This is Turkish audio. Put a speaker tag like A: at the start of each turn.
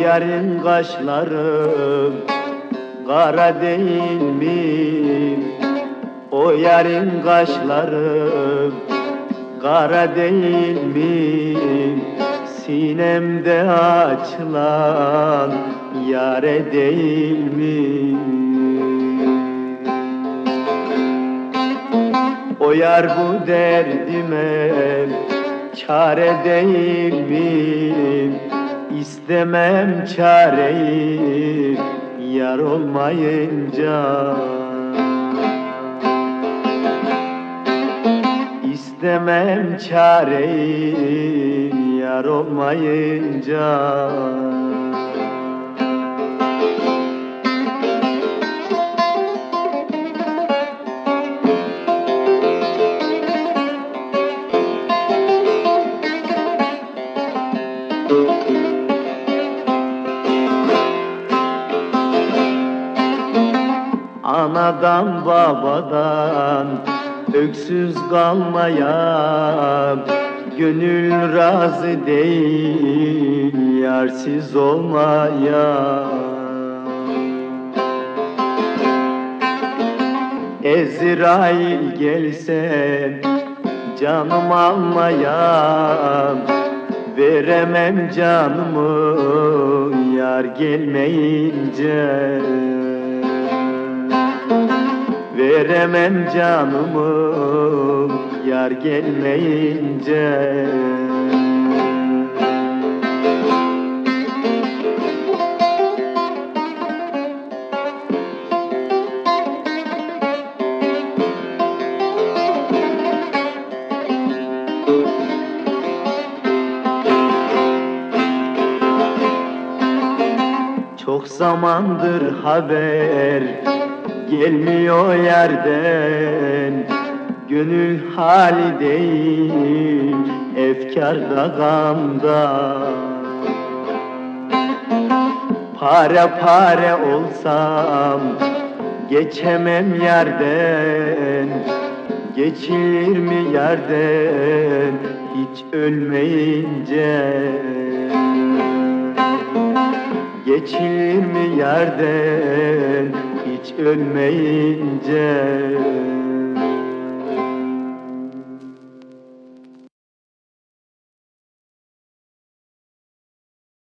A: Yarın kaşları kara değil mi? O yarın kaşları kara değil mi? Sinemde açılan yare değil mi? O yar bu derdime çare değil mi? İstemem çareyi yar olmayınca. İstemem çareyi yar olmayınca Anadan babadan öksüz kalmaya Gönül razı değil yarsız olmaya Ezrail gelse canım almaya Veremem canımı yar gelmeyince Veremem canımı yar gelmeyince. Çok zamandır haber gelmiyor yerden. Gönül hali değil efkarda gamda. Pare pare olsam geçemem yerden. Geçilir mi yerden hiç ölmeyince? Geçilir mi yerden hiç ölmeyince